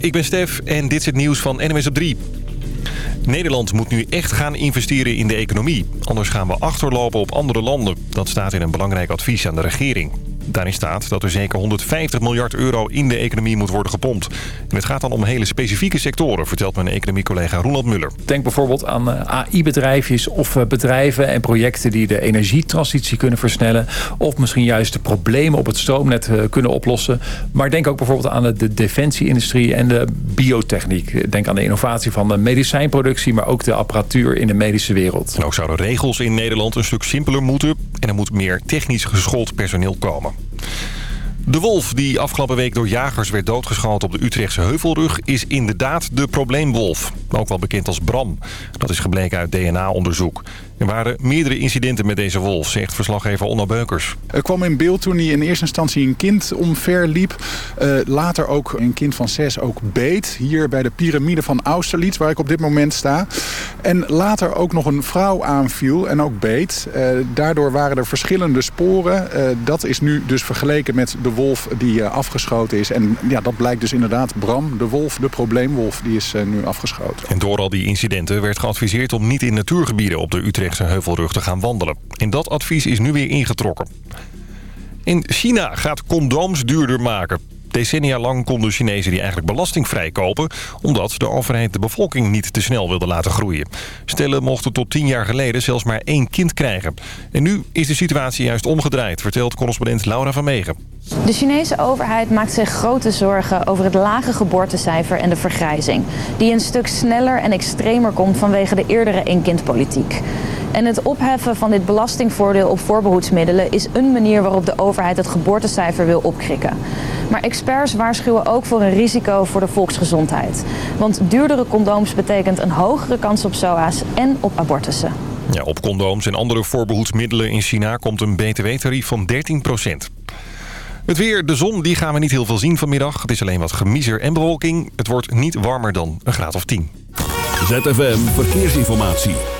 Ik ben Stef en dit is het nieuws van NMS op 3. Nederland moet nu echt gaan investeren in de economie. Anders gaan we achterlopen op andere landen. Dat staat in een belangrijk advies aan de regering. Daarin staat dat er zeker 150 miljard euro in de economie moet worden gepompt. En het gaat dan om hele specifieke sectoren, vertelt mijn economiecollega Roland Muller. Denk bijvoorbeeld aan eh, AI-bedrijfjes of eh, bedrijven en projecten die de energietransitie kunnen versnellen. Of misschien juist de problemen op het stroomnet eh, kunnen oplossen. Maar denk ook bijvoorbeeld aan de defensieindustrie en de biotechniek. Denk aan de innovatie van de medicijnproductie, maar ook de apparatuur in de medische wereld. En ook zouden regels in Nederland een stuk simpeler moeten. En er moet meer technisch geschoold personeel komen. De wolf die afgelopen week door jagers werd doodgeschoten op de Utrechtse Heuvelrug... is inderdaad de probleemwolf. Ook wel bekend als Bram. Dat is gebleken uit DNA-onderzoek. Er waren meerdere incidenten met deze wolf, zegt verslaggever Onno Beukers. Er kwam in beeld toen hij in eerste instantie een kind omver liep. Uh, later ook een kind van zes ook beet. Hier bij de piramide van Austerlitz, waar ik op dit moment sta. En later ook nog een vrouw aanviel en ook beet. Uh, daardoor waren er verschillende sporen. Uh, dat is nu dus vergeleken met de wolf die afgeschoten is. En ja, dat blijkt dus inderdaad Bram, de wolf, de probleemwolf, die is nu afgeschoten. En door al die incidenten werd geadviseerd om niet in natuurgebieden op de Utrecht Utrechtse Heuvelrug te gaan wandelen. En dat advies is nu weer ingetrokken. In China gaat condooms duurder maken. Decennia lang konden Chinezen die eigenlijk belastingvrij kopen... omdat de overheid de bevolking niet te snel wilde laten groeien. Stellen mochten tot tien jaar geleden zelfs maar één kind krijgen. En nu is de situatie juist omgedraaid, vertelt correspondent Laura van Megen. De Chinese overheid maakt zich grote zorgen over het lage geboortecijfer en de vergrijzing... die een stuk sneller en extremer komt vanwege de eerdere eenkindpolitiek. En het opheffen van dit belastingvoordeel op voorbehoedsmiddelen... is een manier waarop de overheid het geboortecijfer wil opkrikken. Maar experts waarschuwen ook voor een risico voor de volksgezondheid. Want duurdere condooms betekent een hogere kans op SOA's en op abortussen. Ja, op condooms en andere voorbehoedsmiddelen in China komt een btw-tarief van 13% het weer, de zon, die gaan we niet heel veel zien vanmiddag. Het is alleen wat gemiezer en bewolking. Het wordt niet warmer dan een graad of 10. ZFM Verkeersinformatie.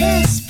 this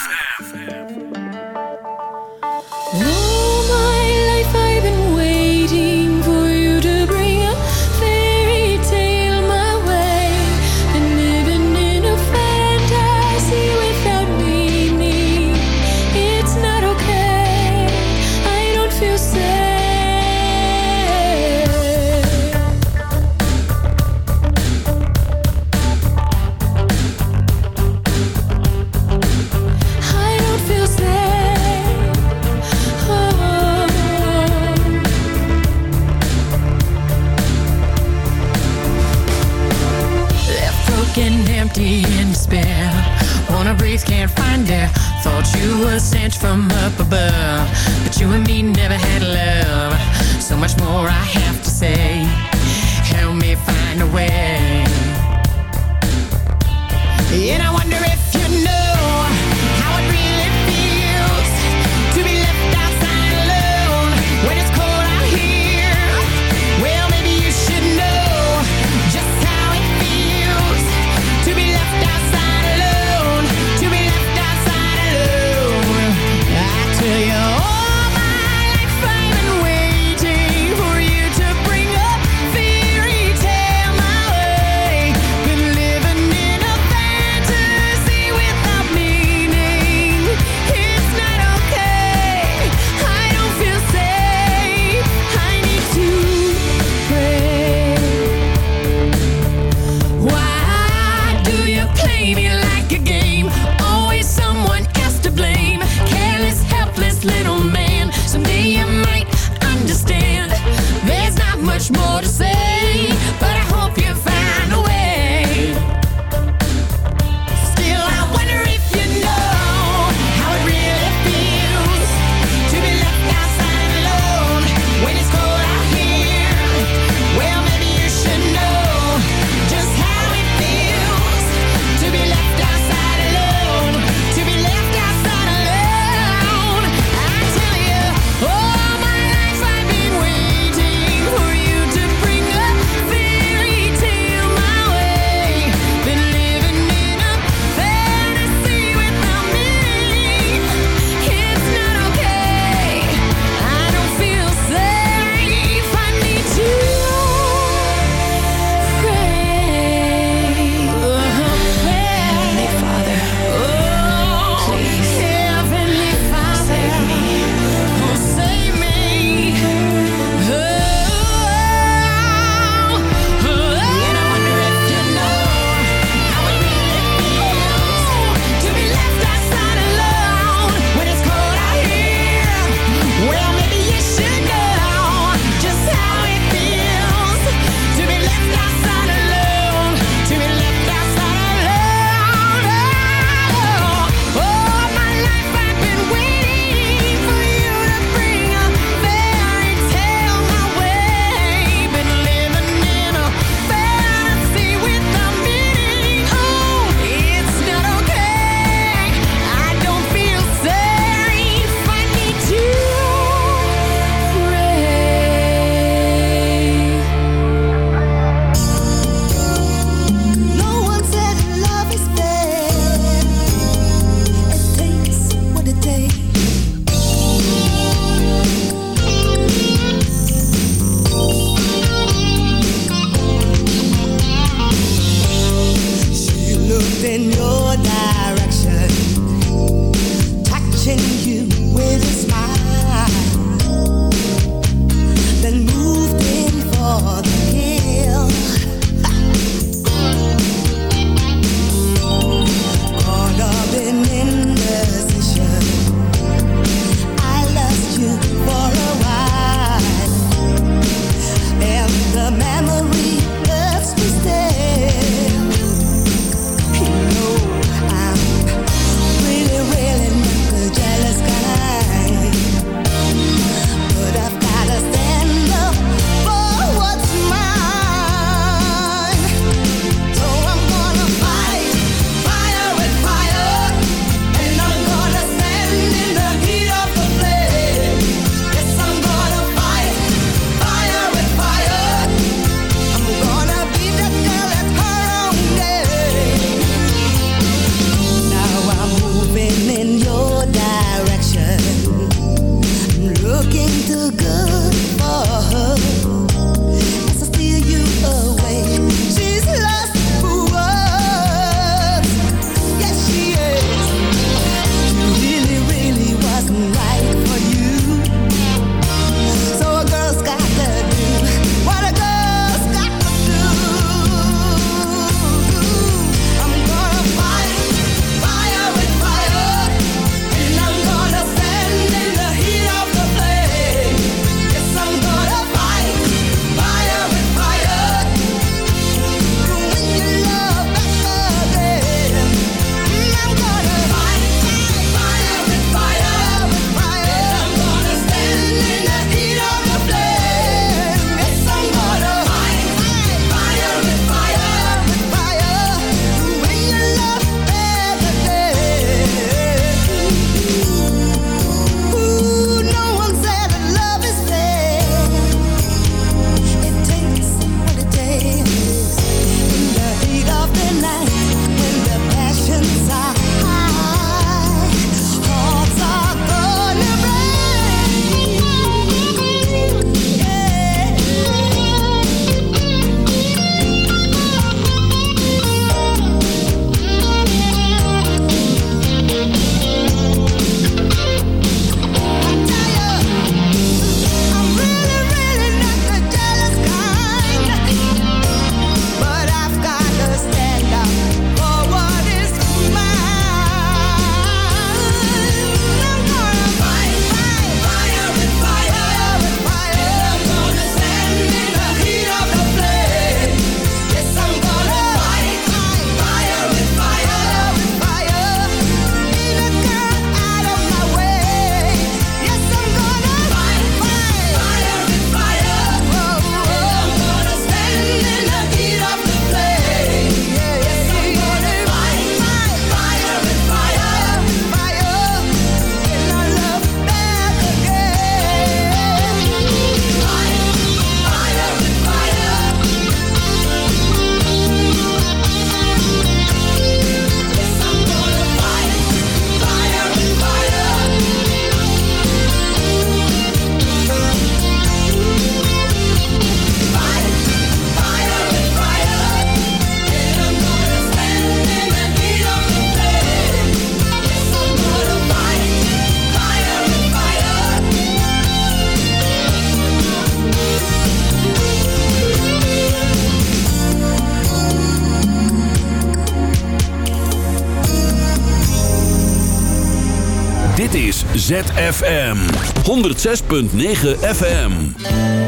ZFM 106.9 FM.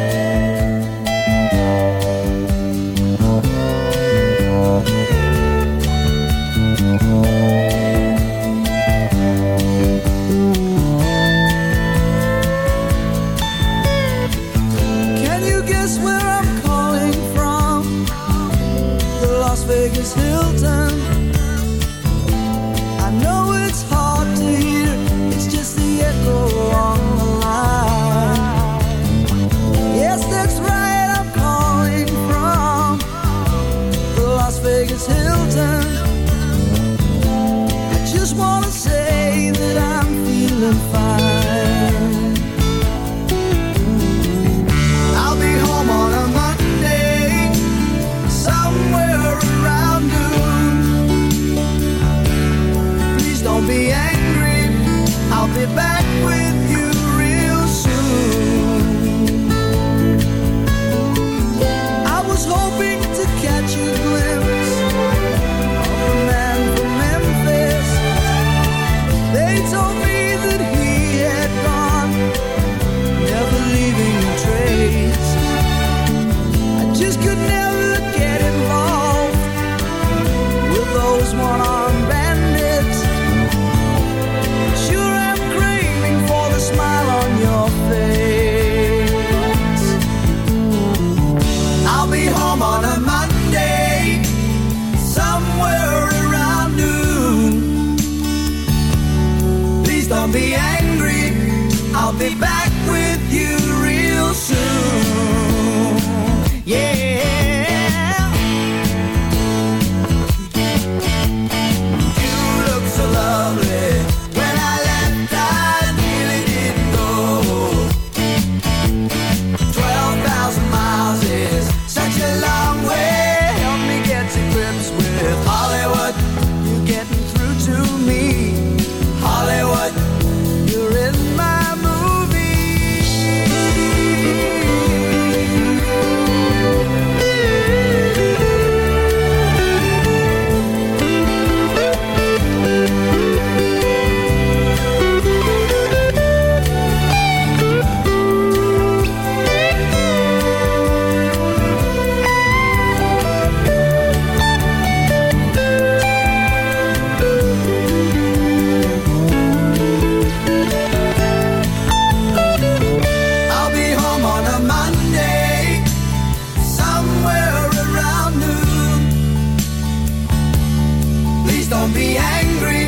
be angry.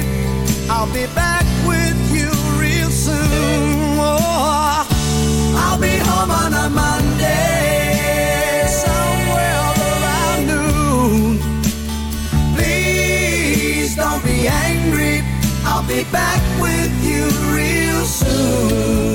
I'll be back with you real soon. Oh, I'll be home on a Monday. Somewhere around noon. Please don't be angry. I'll be back with you real soon.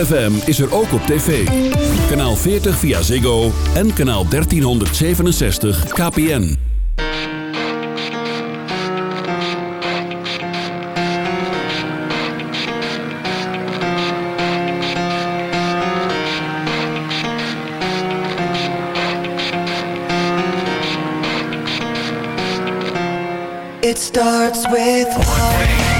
ZFM is er ook op tv. Kanaal 40 via Ziggo en kanaal 1367 KPN. It starts with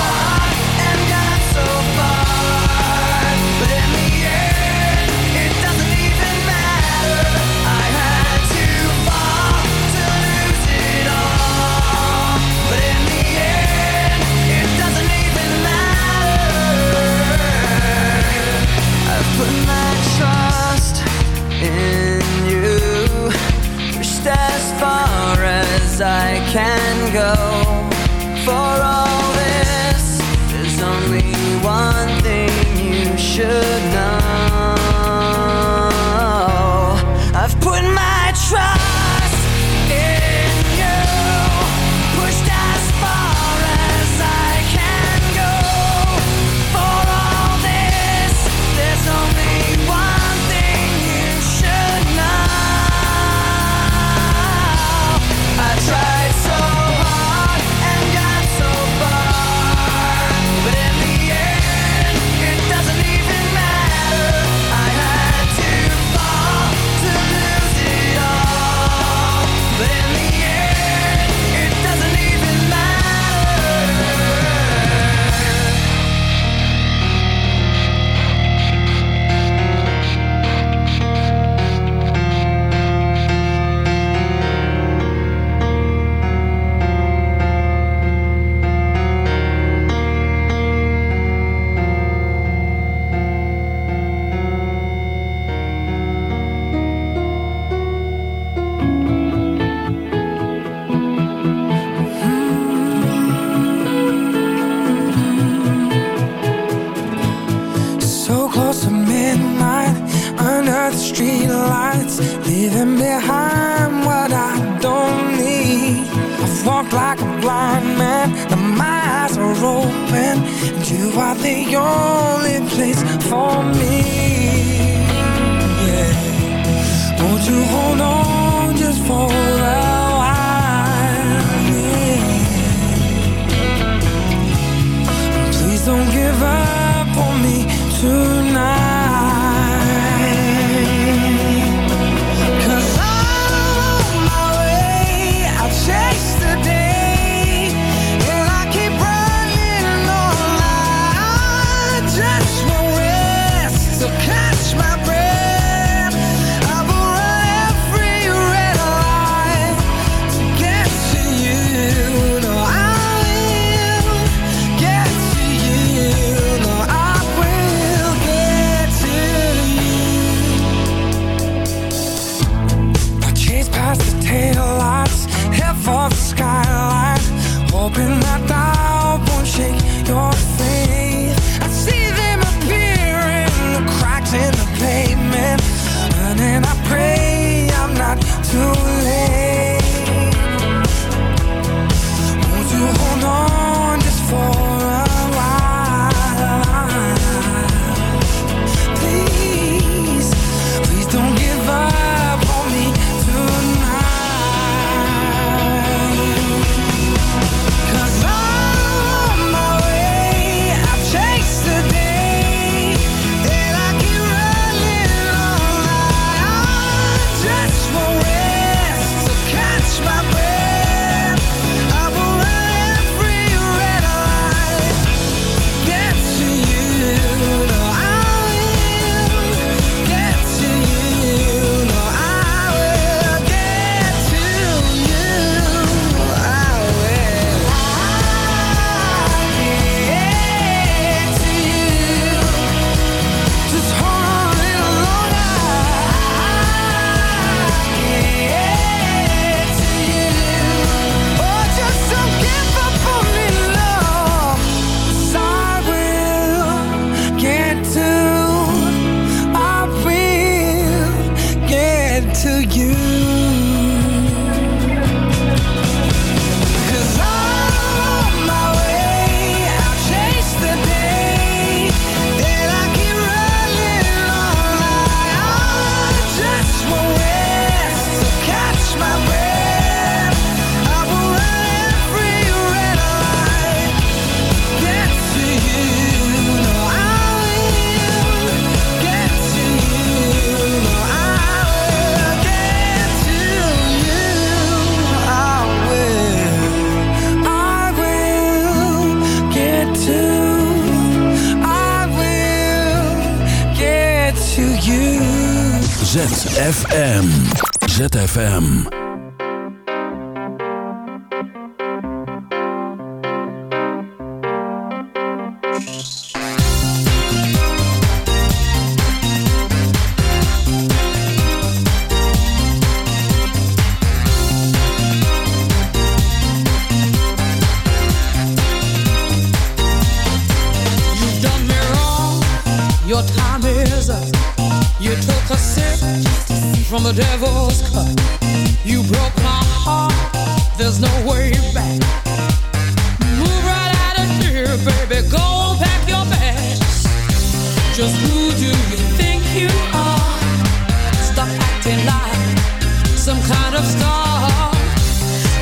ZFM.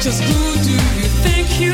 Just who do you think you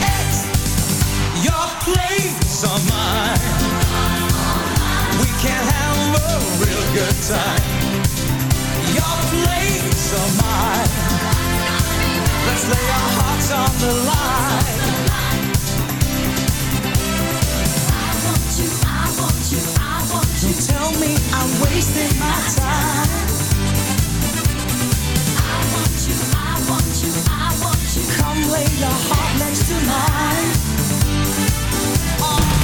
Your place or mine. We can have a real good time. Your place or mine. Let's lay our hearts on the line. I want you, I want you, I want you. Tell me I'm wasting my time. I want you, I want you, I want you. Come lay your heart next to mine.